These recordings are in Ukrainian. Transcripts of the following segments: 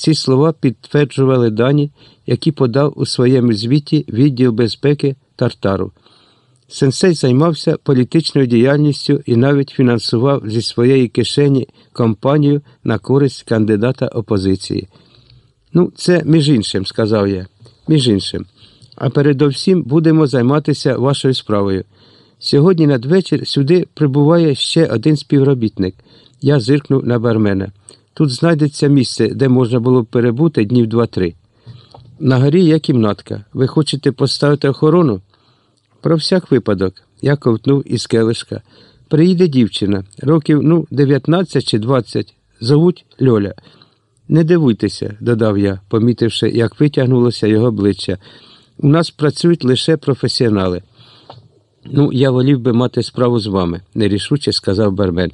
Ці слова підтверджували дані, які подав у своєму звіті відділ безпеки Тартару. Сенсей займався політичною діяльністю і навіть фінансував зі своєї кишені кампанію на користь кандидата опозиції. Ну, це між іншим, сказав я, між іншим. А передовсім будемо займатися вашою справою. Сьогодні надвечір сюди прибуває ще один співробітник. Я зиркнув на бармена. Тут знайдеться місце, де можна було б перебути днів два-три. На горі є кімнатка. Ви хочете поставити охорону? Про всяк випадок, я ковтнув із келишка. Приїде дівчина, років ну, 19 чи 20, зовуть Льоля. Не дивуйтеся, додав я, помітивши, як витягнулося його обличчя. У нас працюють лише професіонали. Ну, я волів би мати справу з вами, нерішуче сказав Бармен.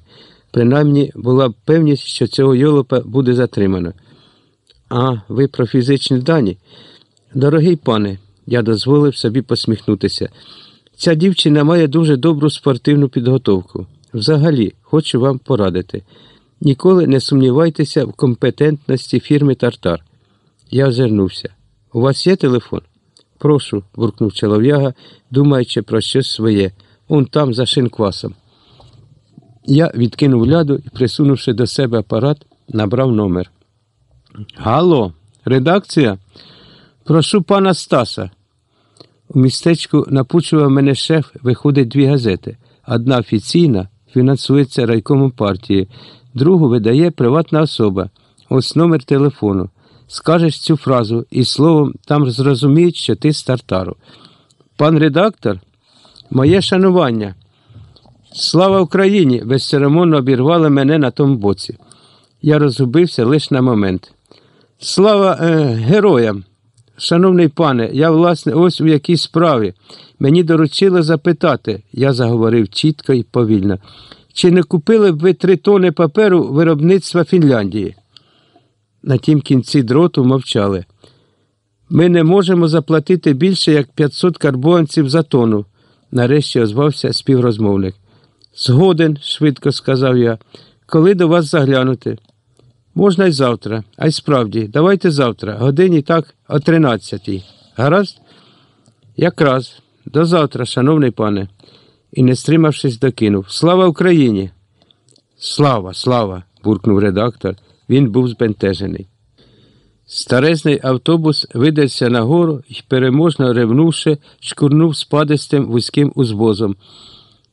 Принаймні була б певність, що цього йолопа буде затримано. А, ви про фізичні дані? Дорогий пане, я дозволив собі посміхнутися. Ця дівчина має дуже добру спортивну підготовку. Взагалі, хочу вам порадити. Ніколи не сумнівайтеся в компетентності фірми Тартар. Я озирнувся. У вас є телефон? Прошу, буркнув чолов'яга, думаючи про щось своє. Он там за шинквасом. Я відкинув ляду і, присунувши до себе апарат, набрав номер. Гало, редакція? Прошу пана Стаса. У містечку напучував мене шеф, виходить дві газети. Одна офіційна, фінансується райкомом партії, другу видає приватна особа. Ось номер телефону. Скажеш цю фразу і словом там зрозуміють, що ти з тартару. Пан редактор, моє шанування. Слава Україні! безцеремонно обірвали мене на тому боці. Я розгубився лише на момент. Слава е, героям! Шановний пане, я, власне, ось у якій справі. Мені доручили запитати, я заговорив чітко і повільно, чи не купили б ви три тони паперу виробництва Фінляндії? На тім кінці дроту мовчали. Ми не можемо заплатити більше, як 500 карбованців за тону, нарешті озвався співрозмовник. Згоден, швидко сказав я, коли до вас заглянути. Можна й завтра, а й справді, давайте завтра, годині так о тринадцятій. Гаразд? Якраз. До завтра, шановний пане, і, не стримавшись, докинув. Слава Україні! Слава, слава! буркнув редактор. Він був збентежений. Старезний автобус видався нагору і, переможно ревнувши, шкурнув спадистим вузьким узвозом.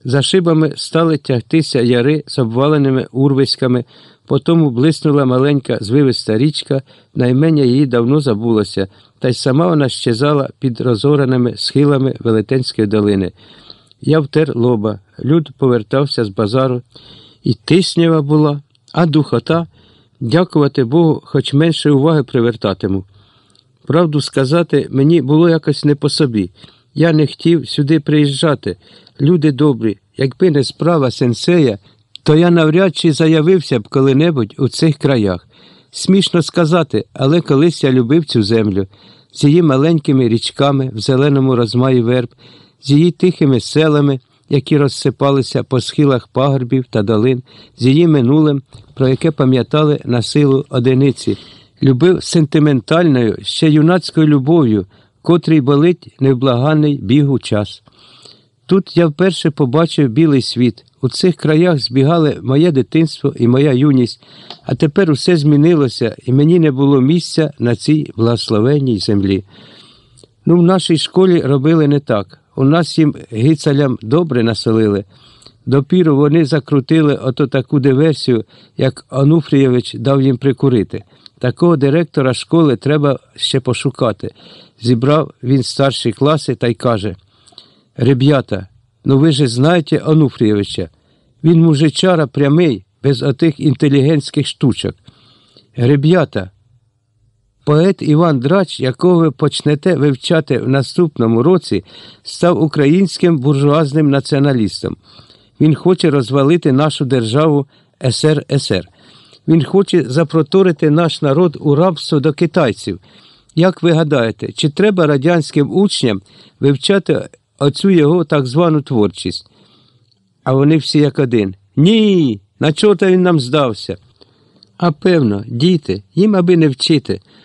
За шибами стали тягтися яри з обваленими урвиськами, потому блиснула маленька звивиста річка, наймення її давно забулося, та й сама вона щезала під розораними схилами Велетенської долини. Я втер лоба, люд повертався з базару, і тиснява була, а духота, дякувати Богу, хоч менше уваги привертатиму. Правду сказати, мені було якось не по собі. Я не хотів сюди приїжджати. Люди добрі, якби не справа сенсея, то я навряд чи заявився б коли-небудь у цих краях. Смішно сказати, але колись я любив цю землю з її маленькими річками в зеленому розмаї верб, з її тихими селами, які розсипалися по схилах пагорбів та долин, з її минулим, про яке пам'ятали на силу одиниці, любив сентиментальною, ще юнацькою любов'ю, котрий болить невблаганний бігу час. Тут я вперше побачив білий світ. У цих краях збігали моє дитинство і моя юність, а тепер усе змінилося, і мені не було місця на цій благословенній землі. Ну, в нашій школі робили не так. У нас їм гицалям добре населили. Допіру вони закрутили ото таку диверсію, як Онуфрійович дав їм прикурити. Такого директора школи треба ще пошукати. Зібрав він старші класи та й каже: Ребята, ну ви же знаєте Онуфрійовича. Він мужичара прямий, без отих інтелігентських штучок. Ребята, поет Іван Драч, якого ви почнете вивчати в наступному році, став українським буржуазним націоналістом. Він хоче розвалити нашу державу СРСР. Він хоче запроторити наш народ у рабство до китайців. Як ви гадаєте, чи треба радянським учням вивчати оцю його так звану творчість? А вони всі як один. Ні, на чого він нам здався? А певно, діти, їм аби не вчити.